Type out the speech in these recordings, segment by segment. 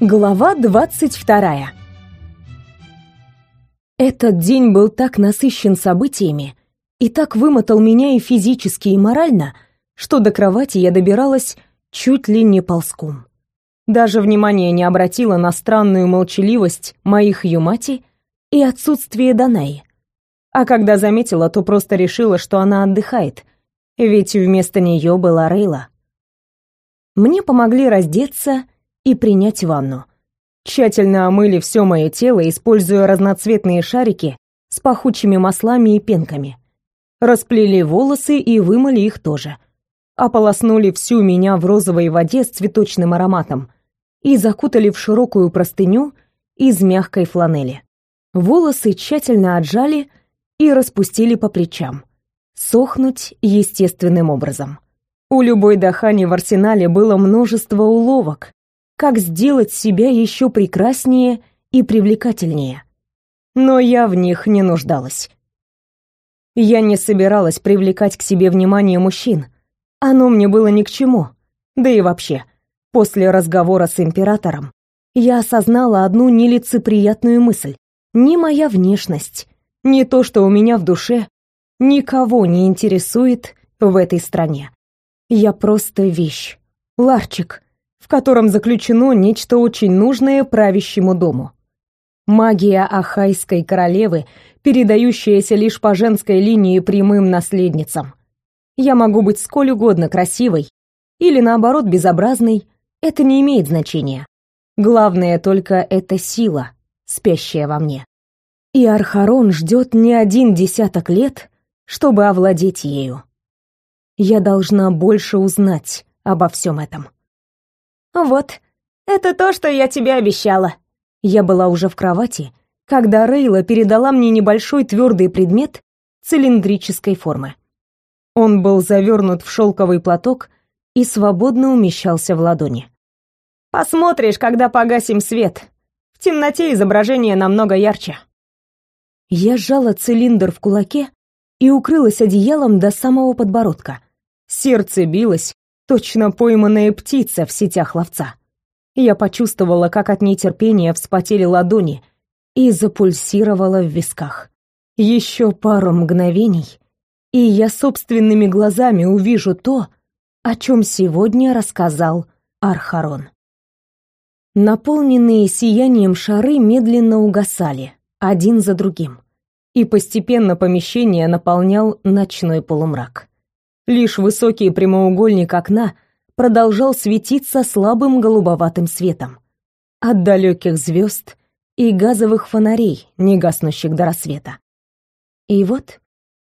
Глава двадцать вторая. Этот день был так насыщен событиями и так вымотал меня и физически, и морально, что до кровати я добиралась чуть ли не ползком. Даже внимания не обратила на странную молчаливость моих Юмати и отсутствие Данаи. А когда заметила, то просто решила, что она отдыхает, ведь вместо нее была Рейла. Мне помогли раздеться и принять ванну. Тщательно омыли все мое тело, используя разноцветные шарики с пахучими маслами и пенками. Расплели волосы и вымыли их тоже. Ополоснули всю меня в розовой воде с цветочным ароматом и закутали в широкую простыню из мягкой фланели. Волосы тщательно отжали и распустили по плечам. Сохнуть естественным образом. У любой дахани в арсенале было множество уловок, как сделать себя еще прекраснее и привлекательнее. Но я в них не нуждалась. Я не собиралась привлекать к себе внимание мужчин. Оно мне было ни к чему. Да и вообще, после разговора с императором я осознала одну нелицеприятную мысль. Ни моя внешность, ни то, что у меня в душе, никого не интересует в этой стране. Я просто вещь. Ларчик, в котором заключено нечто очень нужное правящему дому. Магия Ахайской королевы, передающаяся лишь по женской линии прямым наследницам. Я могу быть сколь угодно красивой или наоборот безобразной, это не имеет значения. Главное только это сила, спящая во мне. И Архарон ждет не один десяток лет, чтобы овладеть ею. Я должна больше узнать обо всем этом. «Вот, это то, что я тебе обещала». Я была уже в кровати, когда Рейла передала мне небольшой твердый предмет цилиндрической формы. Он был завернут в шелковый платок и свободно умещался в ладони. «Посмотришь, когда погасим свет. В темноте изображение намного ярче». Я сжала цилиндр в кулаке и укрылась одеялом до самого подбородка. Сердце билось, точно пойманная птица в сетях ловца. Я почувствовала, как от нетерпения вспотели ладони и запульсировала в висках. Еще пару мгновений, и я собственными глазами увижу то, о чем сегодня рассказал Архарон. Наполненные сиянием шары медленно угасали, один за другим, и постепенно помещение наполнял ночной полумрак. Лишь высокий прямоугольник окна продолжал светиться слабым голубоватым светом. От далеких звезд и газовых фонарей, не гаснущих до рассвета. И вот,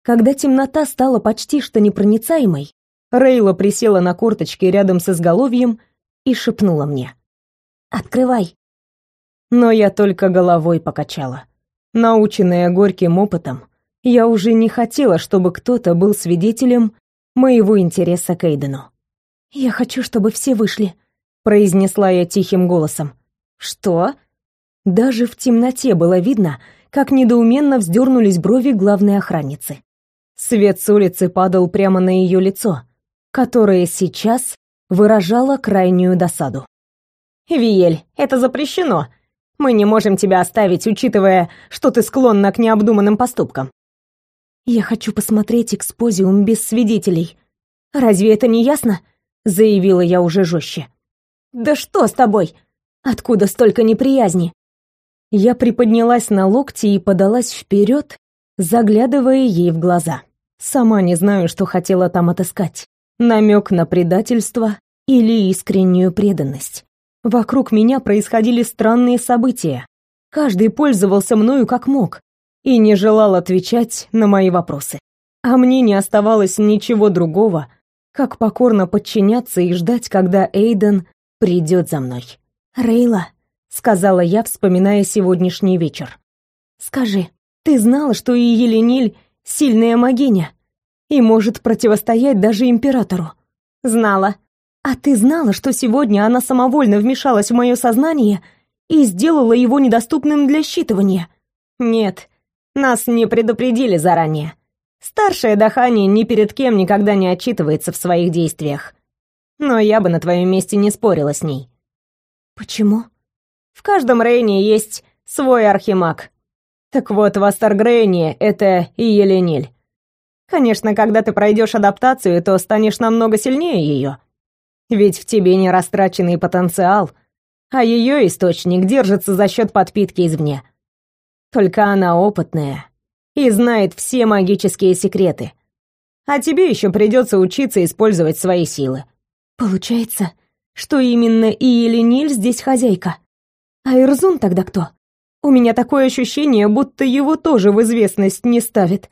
когда темнота стала почти что непроницаемой, Рейла присела на корточки рядом с изголовьем и шепнула мне. «Открывай!» Но я только головой покачала. Наученная горьким опытом, я уже не хотела, чтобы кто-то был свидетелем моего интереса к Эйдену. «Я хочу, чтобы все вышли», — произнесла я тихим голосом. «Что?» Даже в темноте было видно, как недоуменно вздернулись брови главной охранницы. Свет с улицы падал прямо на ее лицо, которое сейчас выражало крайнюю досаду. «Виель, это запрещено. Мы не можем тебя оставить, учитывая, что ты склонна к необдуманным поступкам. «Я хочу посмотреть экспозиум без свидетелей. Разве это не ясно?» — заявила я уже жестче. «Да что с тобой? Откуда столько неприязни?» Я приподнялась на локти и подалась вперед, заглядывая ей в глаза. Сама не знаю, что хотела там отыскать. Намек на предательство или искреннюю преданность. Вокруг меня происходили странные события. Каждый пользовался мною как мог, и не желал отвечать на мои вопросы. А мне не оставалось ничего другого, как покорно подчиняться и ждать, когда Эйден придет за мной. «Рейла», — сказала я, вспоминая сегодняшний вечер, — «скажи, ты знала, что и Елениль — сильная могиня и может противостоять даже императору?» «Знала». «А ты знала, что сегодня она самовольно вмешалась в мое сознание и сделала его недоступным для считывания?» «Нет, нас не предупредили заранее. Старшая Дахани ни перед кем никогда не отчитывается в своих действиях. Но я бы на твоем месте не спорила с ней. Почему? В каждом Рейне есть свой архимаг. Так вот, в Астаргрейне это и Елениль. Конечно, когда ты пройдешь адаптацию, то станешь намного сильнее ее. Ведь в тебе не растраченный потенциал, а ее источник держится за счет подпитки извне. Только она опытная и знает все магические секреты. А тебе еще придется учиться использовать свои силы. Получается, что именно Иелениль здесь хозяйка. А Ирзун тогда кто? У меня такое ощущение, будто его тоже в известность не ставит.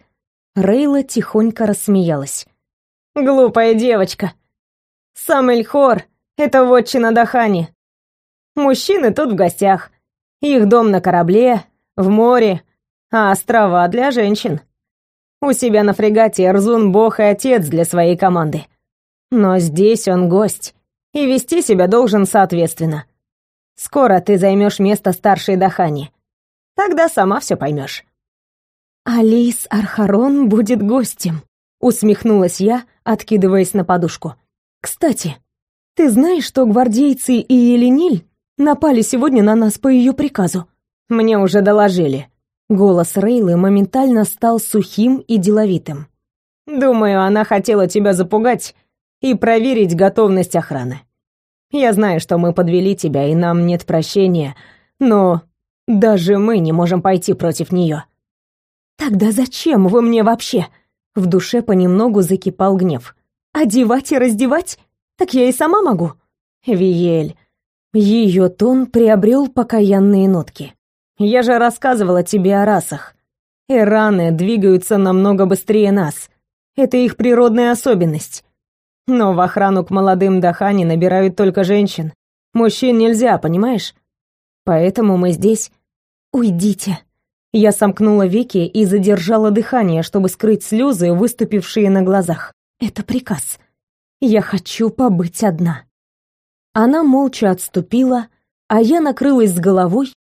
Рейла тихонько рассмеялась. Глупая девочка. Сам Эльхор — это вотчина Дахани. Мужчины тут в гостях. Их дом на корабле, в море, а острова для женщин. У себя на фрегате Эрзун бог и отец для своей команды. Но здесь он гость, и вести себя должен соответственно. Скоро ты займешь место старшей Дахани. Тогда сама все поймешь. «Алис Архарон будет гостем», — усмехнулась я, откидываясь на подушку. «Кстати, ты знаешь, что гвардейцы и Елениль напали сегодня на нас по ее приказу?» «Мне уже доложили». Голос Рейлы моментально стал сухим и деловитым. «Думаю, она хотела тебя запугать и проверить готовность охраны. Я знаю, что мы подвели тебя, и нам нет прощения, но даже мы не можем пойти против нее. «Тогда зачем вы мне вообще?» В душе понемногу закипал гнев. «Одевать и раздевать? Так я и сама могу». «Виель». Ее тон приобрел покаянные нотки. «Я же рассказывала тебе о расах. Ираны двигаются намного быстрее нас. Это их природная особенность. Но в охрану к молодым Дахани набирают только женщин. Мужчин нельзя, понимаешь? Поэтому мы здесь. Уйдите, я сомкнула веки и задержала дыхание, чтобы скрыть слезы, выступившие на глазах. Это приказ. Я хочу побыть одна. Она молча отступила, а я накрылась с головой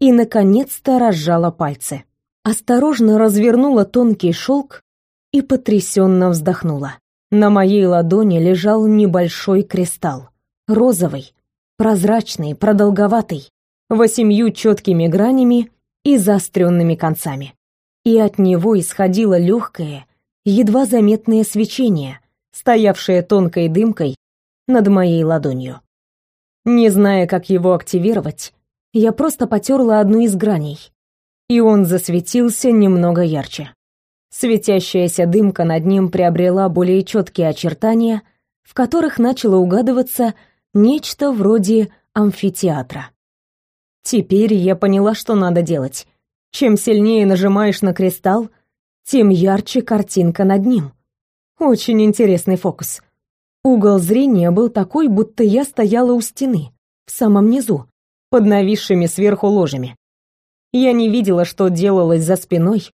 и, наконец-то, разжала пальцы. Осторожно развернула тонкий шелк и потрясенно вздохнула. На моей ладони лежал небольшой кристалл. Розовый, прозрачный, продолговатый, восемью четкими гранями и заостренными концами. И от него исходило легкое, едва заметное свечение, стоявшее тонкой дымкой над моей ладонью. Не зная, как его активировать, я просто потерла одну из граней, и он засветился немного ярче. Светящаяся дымка над ним приобрела более четкие очертания, в которых начало угадываться нечто вроде амфитеатра. Теперь я поняла, что надо делать. Чем сильнее нажимаешь на кристалл, тем ярче картинка над ним. Очень интересный фокус. Угол зрения был такой, будто я стояла у стены, в самом низу, под нависшими сверху ложами. Я не видела, что делалось за спиной,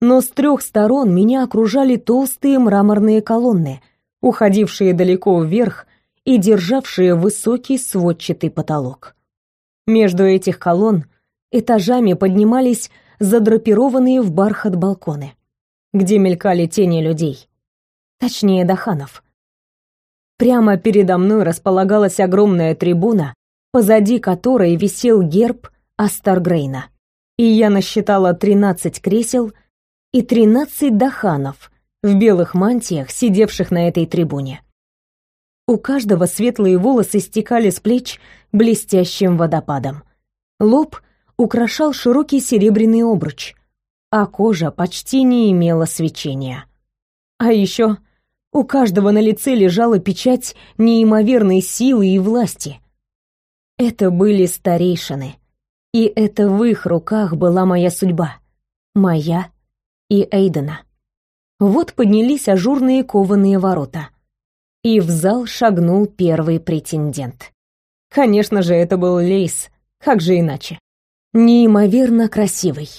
но с трех сторон меня окружали толстые мраморные колонны, уходившие далеко вверх и державшие высокий сводчатый потолок. Между этих колонн этажами поднимались задрапированные в бархат балконы, где мелькали тени людей. Точнее, даханов. Прямо передо мной располагалась огромная трибуна, позади которой висел герб Астаргрейна. И я насчитала 13 кресел и 13 даханов в белых мантиях, сидевших на этой трибуне. У каждого светлые волосы стекали с плеч блестящим водопадом. Лоб украшал широкий серебряный обруч, а кожа почти не имела свечения. А еще у каждого на лице лежала печать неимоверной силы и власти. Это были старейшины, и это в их руках была моя судьба, моя и Эйдена. Вот поднялись ажурные кованые ворота и в зал шагнул первый претендент. Конечно же, это был Лейс, как же иначе. Неимоверно красивый.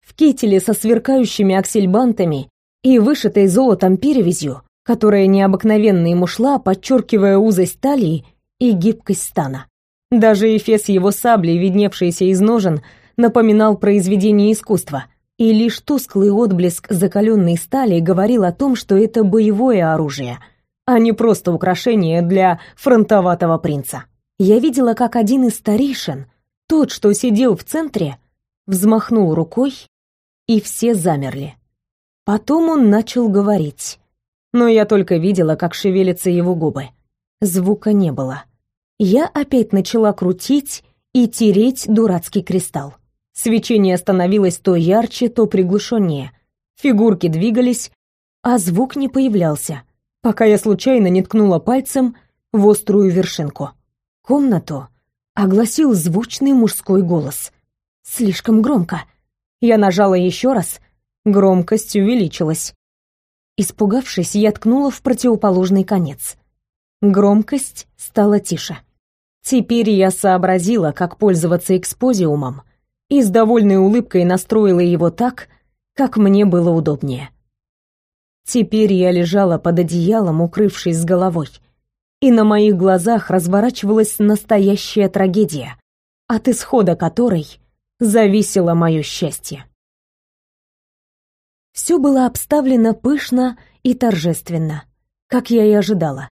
В кителе со сверкающими аксельбантами и вышитой золотом перевязью, которая необыкновенно ему шла, подчеркивая узость талии и гибкость стана. Даже эфес его сабли, видневшийся из ножен, напоминал произведение искусства, и лишь тусклый отблеск закаленной стали говорил о том, что это боевое оружие — а не просто украшение для фронтоватого принца. Я видела, как один из старейшин Тот, что сидел в центре, взмахнул рукой, и все замерли. Потом он начал говорить, но я только видела, как шевелятся его губы. Звука не было. Я опять начала крутить и тереть дурацкий кристалл. Свечение становилось то ярче, то приглушеннее. Фигурки двигались, а звук не появлялся, пока я случайно не ткнула пальцем в острую вершинку. Комнату огласил звучный мужской голос. Слишком громко. Я нажала еще раз, громкость увеличилась. Испугавшись, я ткнула в противоположный конец. Громкость стала тише. Теперь я сообразила, как пользоваться экспозиумом, и с довольной улыбкой настроила его так, как мне было удобнее. Теперь я лежала под одеялом, укрывшись с головой, и на моих глазах разворачивалась настоящая трагедия, от исхода которой зависело мое счастье. Все было обставлено пышно и торжественно, как я и ожидала.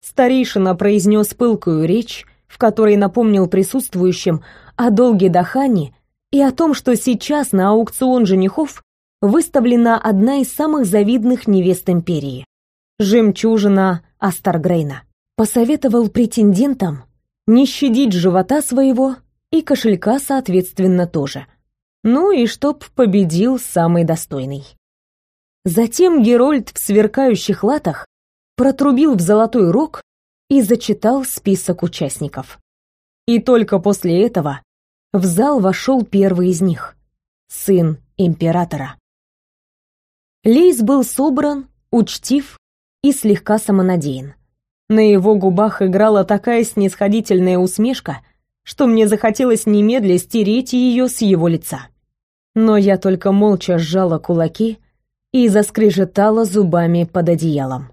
Старейшина произнес пылкую речь, в которой напомнил присутствующим о долге Дахани и о том, что сейчас на аукцион женихов выставлена одна из самых завидных невест империи — жемчужина Астаргрейна. Посоветовал претендентам не щадить живота своего и кошелька, соответственно, тоже. Ну и чтоб победил самый достойный. Затем Герольд в сверкающих латах протрубил в золотой рог и зачитал список участников. И только после этого в зал вошел первый из них — сын императора. Лейс был собран, учтив и слегка самонадеян. На его губах играла такая снисходительная усмешка, что мне захотелось немедля стереть ее с его лица. Но я только молча сжала кулаки и заскрежетала зубами под одеялом.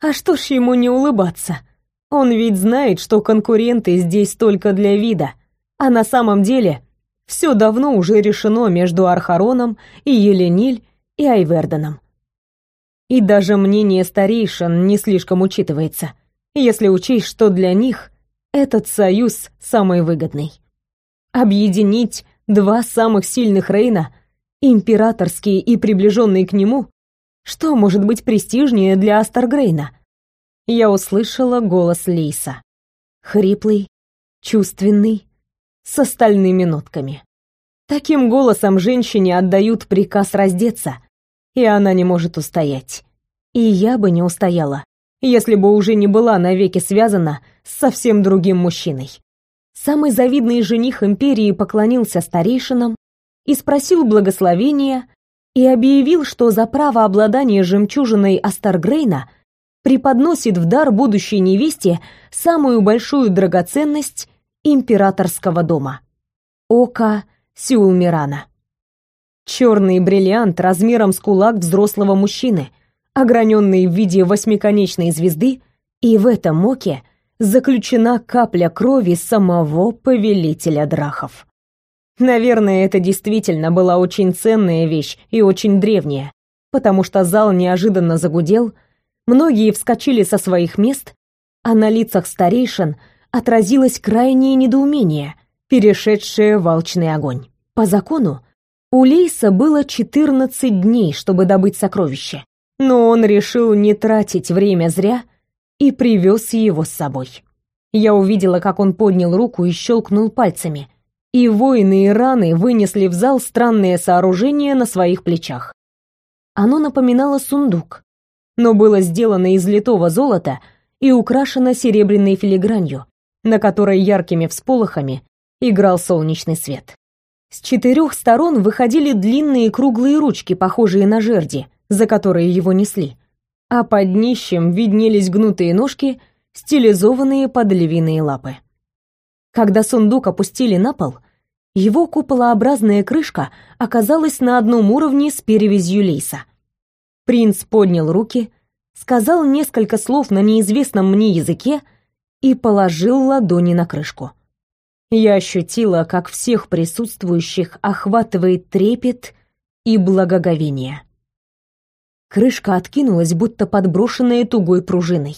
А что ж ему не улыбаться? Он ведь знает, что конкуренты здесь только для вида, а на самом деле все давно уже решено между Архароном и Елениль и Айверденом. И даже мнение старейшин не слишком учитывается, если учесть, что для них этот союз самый выгодный. Объединить два самых сильных Рейна, императорский и приближенный к нему, что может быть престижнее для Астаргрейна? Я услышала голос Лейса. Хриплый, чувственный, с остальными нотками. Таким голосом женщине отдают приказ раздеться, и она не может устоять. И я бы не устояла, если бы уже не была навеки связана с совсем другим мужчиной. Самый завидный жених империи поклонился старейшинам и спросил благословения и объявил, что за право обладания жемчужиной Астаргрейна преподносит в дар будущей невесте самую большую драгоценность императорского дома — око Сюлмирана. Черный бриллиант размером с кулак взрослого мужчины, ограненный в виде восьмиконечной звезды, и в этом оке заключена капля крови самого повелителя драхов. Наверное, это действительно была очень ценная вещь и очень древняя, потому что зал неожиданно загудел, многие вскочили со своих мест, а на лицах старейшин отразилось крайнее недоумение, перешедшее в алчный огонь. По закону, у Лейса было 14 дней, чтобы добыть сокровище, но он решил не тратить время зря и привез его с собой. Я увидела, как он поднял руку и щелкнул пальцами, и воины и раны вынесли в зал странное сооружение на своих плечах. Оно напоминало сундук, но было сделано из литого золота и украшено серебряной филигранью, на которой яркими всполохами играл солнечный свет. С четырех сторон выходили длинные круглые ручки, похожие на жерди, за которые его несли, а под днищем виднелись гнутые ножки, стилизованные под львиные лапы. Когда сундук опустили на пол, его куполообразная крышка оказалась на одном уровне с перевязью лейса. Принц поднял руки, сказал несколько слов на неизвестном мне языке и положил ладони на крышку. Я ощутила, как всех присутствующих охватывает трепет и благоговение. Крышка откинулась, будто подброшенная тугой пружиной,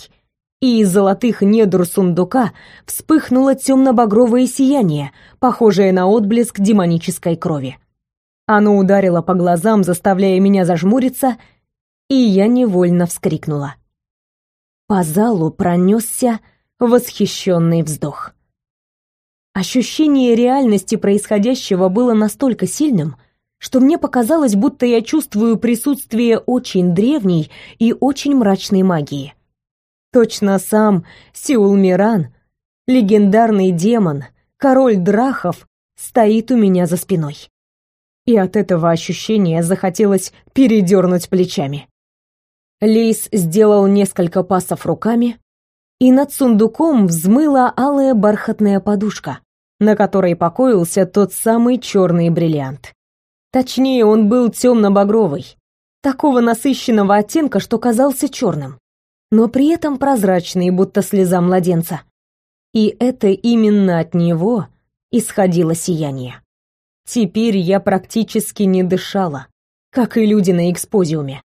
и из золотых недр сундука вспыхнуло темно-багровое сияние, похожее на отблеск демонической крови. Оно ударило по глазам, заставляя меня зажмуриться, и я невольно вскрикнула. По залу пронесся восхищенный вздох. Ощущение реальности происходящего было настолько сильным, что мне показалось, будто я чувствую присутствие очень древней и очень мрачной магии. Точно сам Сеул Миран, легендарный демон, король драхов, стоит у меня за спиной. И от этого ощущения захотелось передернуть плечами. Лейс сделал несколько пасов руками, и над сундуком взмыла алая бархатная подушка, на которой покоился тот самый черный бриллиант. Точнее, он был темно-багровый, такого насыщенного оттенка, что казался черным но при этом прозрачный, будто слеза младенца. И это именно от него исходило сияние. Теперь я практически не дышала, как и люди на экспозиуме.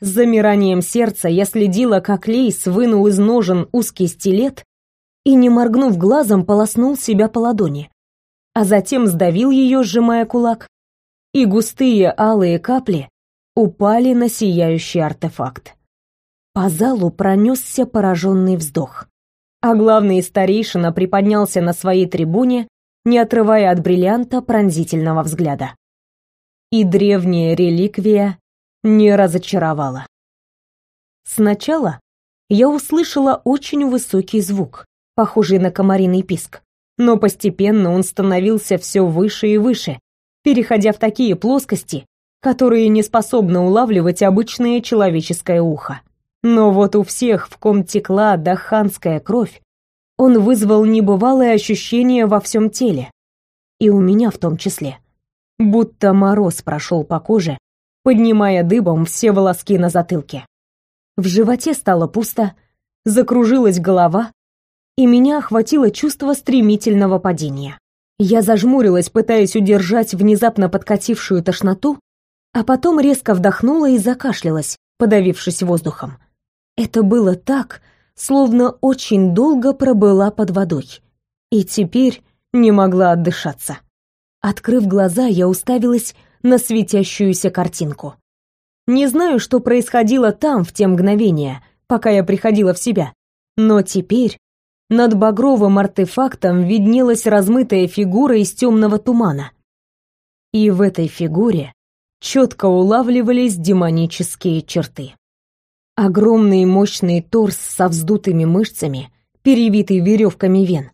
С замиранием сердца я следила, как Лейс вынул из ножен узкий стилет и, не моргнув глазом, полоснул себя по ладони, а затем сдавил ее, сжимая кулак, и густые алые капли упали на сияющий артефакт. По залу пронесся пораженный вздох. А главный старейшина приподнялся на своей трибуне, не отрывая от бриллианта пронзительного взгляда. И древняя реликвия не разочаровала. Сначала я услышала очень высокий звук, похожий на комариный писк, но постепенно он становился все выше и выше, переходя в такие плоскости, которые не способны улавливать обычное человеческое ухо. Но вот у всех, в ком текла даханская кровь, он вызвал небывалое ощущение во всем теле. И у меня в том числе. Будто мороз прошел по коже, поднимая дыбом все волоски на затылке. В животе стало пусто, закружилась голова, и меня охватило чувство стремительного падения. Я зажмурилась, пытаясь удержать внезапно подкатившую тошноту, а потом резко вдохнула и закашлялась, подавившись воздухом. Это было так, словно очень долго пробыла под водой. И теперь не могла отдышаться. Открыв глаза, я уставилась на светящуюся картинку. Не знаю, что происходило там в те мгновения, пока я приходила в себя, но теперь над багровым артефактом виднелась размытая фигура из темного тумана. И в этой фигуре четко улавливались демонические черты. Огромный мощный торс со вздутыми мышцами, перевитый веревками вен,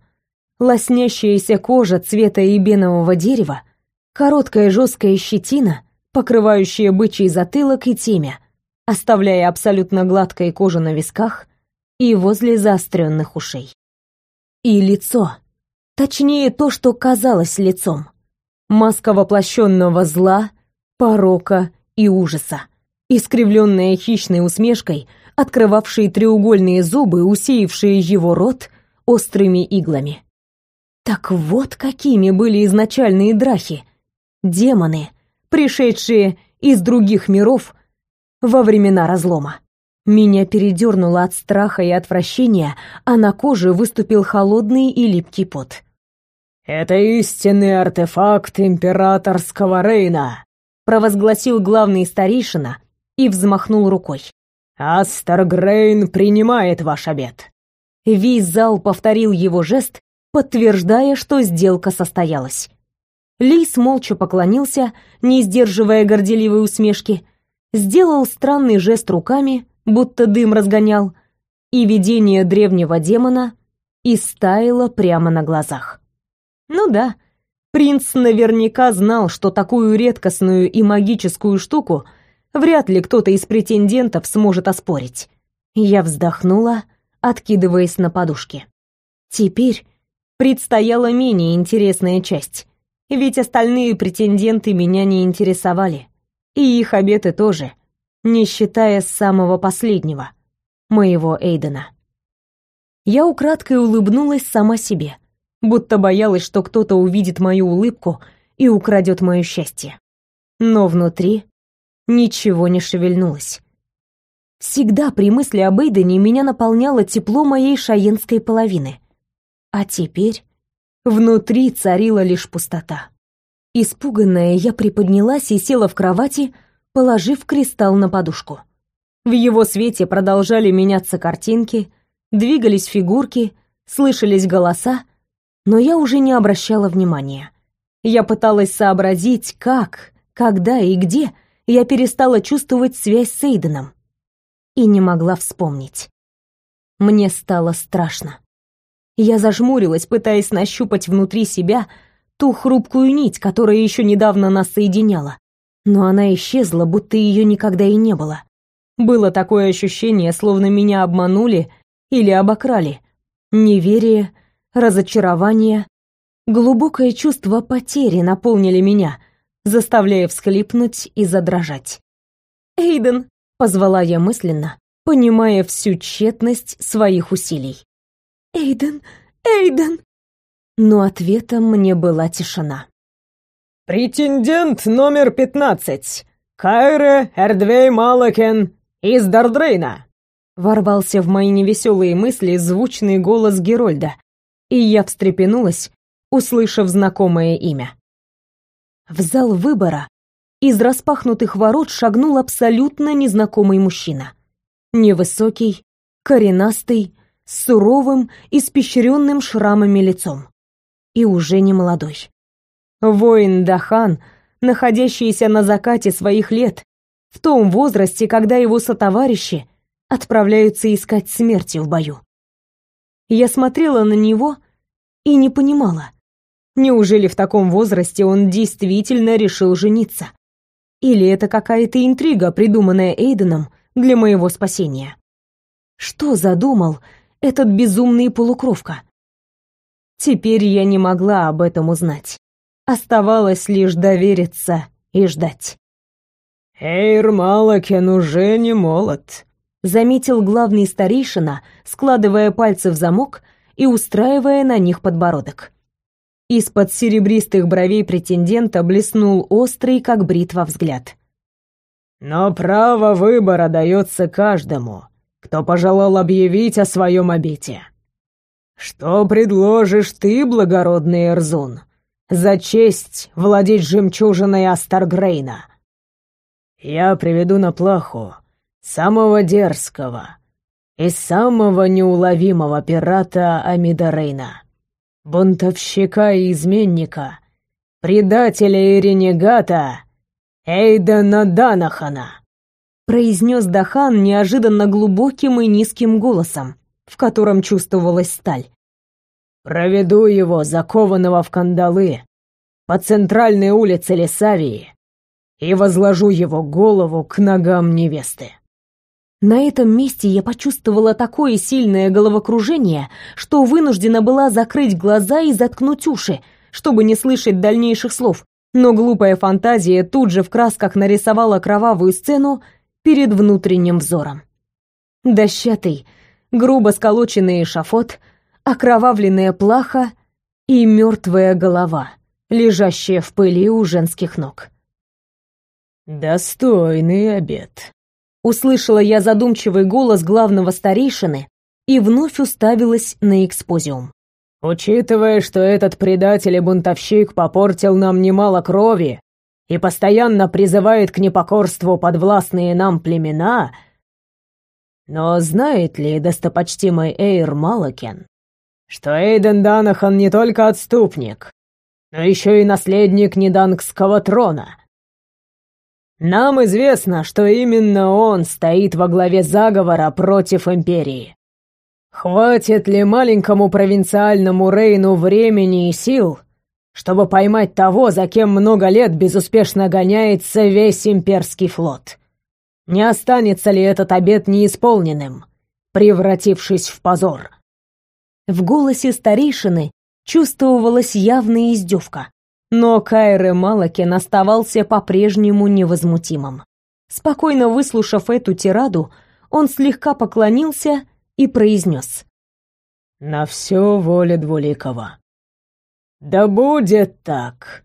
лоснящаяся кожа цвета ибенового дерева, короткая жесткая щетина, покрывающая бычий затылок и темя, оставляя абсолютно гладкой кожу на висках и возле заостренных ушей. И лицо. Точнее, то, что казалось лицом. Маска воплощенного зла, порока и ужаса искривленная хищной усмешкой, открывавшей треугольные зубы, усеявшие его рот острыми иглами. Так вот какими были изначальные драхи. Демоны, пришедшие из других миров во времена разлома. Меня передернуло от страха и отвращения, а на коже выступил холодный и липкий пот. «Это истинный артефакт императорского Рейна», провозгласил главный старейшина, и взмахнул рукой. «Астер Грейн принимает ваш обед». Весь зал повторил его жест, подтверждая, что сделка состоялась. Лис молча поклонился, не сдерживая горделивой усмешки, сделал странный жест руками, будто дым разгонял, и видение древнего демона истаяло прямо на глазах. Ну да, принц наверняка знал, что такую редкостную и магическую штуку — вряд ли кто-то из претендентов сможет оспорить. Я вздохнула, откидываясь на подушке. Теперь предстояла менее интересная часть, ведь остальные претенденты меня не интересовали, и их обеты тоже, не считая самого последнего, моего Эйдена. Я украдкой улыбнулась сама себе, будто боялась, что кто-то увидит мою улыбку и украдет мое счастье. Но внутри ничего не шевельнулось. Всегда при мысли об Эйдене меня наполняло тепло моей шаенской половины. А теперь внутри царила лишь пустота. Испуганная, я приподнялась и села в кровати, положив кристалл на подушку. В его свете продолжали меняться картинки, двигались фигурки, слышались голоса, но я уже не обращала внимания. Я пыталась сообразить, как, когда и где я перестала чувствовать связь с Эйденом. И не могла вспомнить. Мне стало страшно. Я зажмурилась, пытаясь нащупать внутри себя ту хрупкую нить, которая еще недавно нас соединяла. Но она исчезла, будто ее никогда и не было. Было такое ощущение, словно меня обманули или обокрали. Неверие, разочарование, глубокое чувство потери наполнили меня, заставляя всхлипнуть и задрожать. «Эйден!» — позвала я мысленно, понимая всю тщетность своих усилий. «Эйден! Эйден!» Но ответом мне была тишина. «Претендент номер пятнадцать. Кайре Эрдвей Малакен из Дардрейна!» Ворвался в мои невеселые мысли звучный голос Герольда, и я встрепенулась, услышав знакомое имя. В зал выбора из распахнутых ворот шагнул абсолютно незнакомый мужчина. Невысокий, коренастый, с суровым, испещренным шрамами лицом. И уже не молодой. Воин Дахан, находящийся на закате своих лет, в том возрасте, когда его сотоварищи отправляются искать смерти в бою. Я смотрела на него и не понимала, неужели в таком возрасте он действительно решил жениться? Или это какая-то интрига, придуманная Эйденом для моего спасения? Что задумал этот безумный полукровка. Теперь я не могла об этом узнать. Оставалось лишь довериться и ждать. «Эйр Малакен уже не молод», — заметил главный старейшина, складывая пальцы в замок и устраивая на них подбородок. Из-под серебристых бровей претендента блеснул острый, как бритва, взгляд. «Но право выбора дается каждому кто пожелал объявить о своем обете. Что предложишь ты, благородный Эрзун, за честь владеть жемчужиной Астаргрейна? Я приведу на плаху самого дерзкого и самого неуловимого пирата Амидарейна, бунтовщика и изменника, предателя и ренегата Эйдена Данахана произнес Дахан неожиданно глубоким и низким голосом, в котором чувствовалась сталь. «Проведу его, закованного в кандалы, по центральной улице Лесавии и возложу его голову к ногам невесты». На этом месте я почувствовала такое сильное головокружение, что вынуждена была закрыть глаза и заткнуть уши, чтобы не слышать дальнейших слов. Но глупая фантазия тут же в красках нарисовала кровавую сцену перед внутренним взором. Дощатый, грубо сколоченный эшафот, окровавленная плаха и мертвая голова, лежащая в пыли у женских ног. «Достойный обед», — услышала я задумчивый голос главного старейшины и вновь уставилась на экспозиум. «Учитывая, что этот предатель и бунтовщик попортил нам немало крови, и постоянно призывает к непокорству подвластные нам племена, но знает ли достопочтимый Эйр Малакен, что Эйден Данахан не только отступник, но еще и наследник Недангского трона? Нам известно, что именно он стоит во главе заговора против Империи. Хватит ли маленькому провинциальному Рейну времени и сил, чтобы поймать того, за кем много лет безуспешно гоняется весь имперский флот. Не останется ли этот обет неисполненным, превратившись в позор? В голосе старейшины чувствовалась явная издевка, но Кайре Малакин оставался по-прежнему невозмутимым. Спокойно выслушав эту тираду, он слегка поклонился и произнес. «На все воля Двуликова. «Да будет так.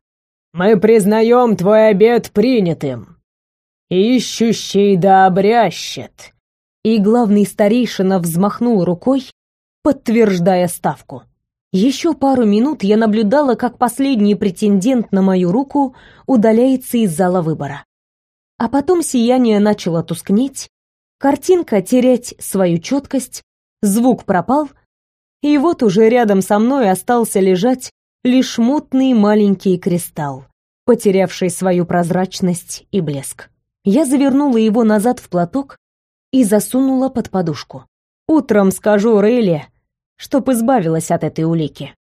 Мы признаем твой обет принятым. Ищущий да обрящет, и главный старейшина взмахнул рукой, подтверждая ставку. Еще пару минут я наблюдала, как последний претендент на мою руку удаляется из зала выбора. А потом сияние начало тускнеть, картинка терять свою четкость, звук пропал, и вот уже рядом со мной остался лежать лишь мутный маленький кристалл, потерявший свою прозрачность и блеск. Я завернула его назад в платок и засунула под подушку. Утром скажу Рейли, чтоб избавилась от этой улики.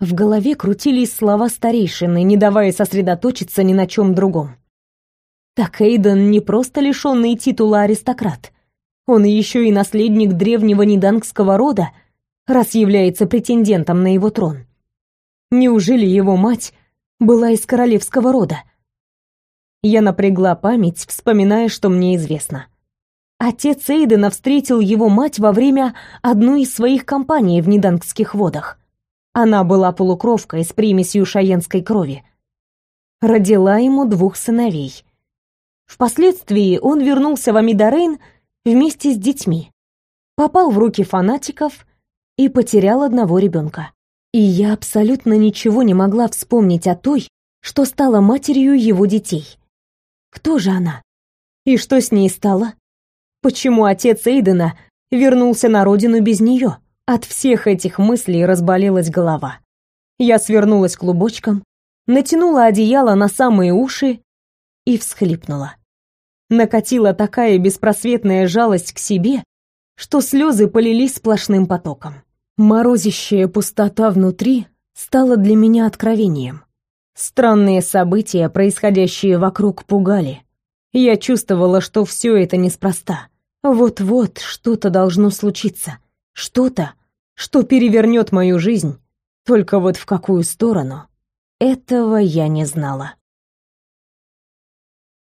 В голове крутились слова старейшины, не давая сосредоточиться ни на чем другом. Так Эйден не просто лишенный титула аристократ. Он еще и наследник древнего недангского рода, раз является претендентом на его трон. Неужели его мать была из королевского рода? Я напрягла память, вспоминая, что мне известно. Отец Эйдена встретил его мать во время одной из своих кампаний в Недангских водах. Она была полукровкой с примесью шаенской крови. Родила ему двух сыновей. Впоследствии он вернулся в Амидарейн вместе с детьми, попал в руки фанатиков и потерял одного ребенка. И я абсолютно ничего не могла вспомнить о той, что стала матерью его детей. Кто же она? И что с ней стало? Почему отец Эйдена вернулся на родину без нее? От всех этих мыслей разболелась голова. Я свернулась клубочком, натянула одеяло на самые уши и всхлипнула. Накатила такая беспросветная жалость к себе, что слезы полились сплошным потоком. Морозящая пустота внутри стала для меня откровением. Странные события, происходящие вокруг, пугали. Я чувствовала, что все это неспроста. Вот-вот что-то должно случиться. Что-то, что перевернет мою жизнь. Только вот в какую сторону, этого я не знала.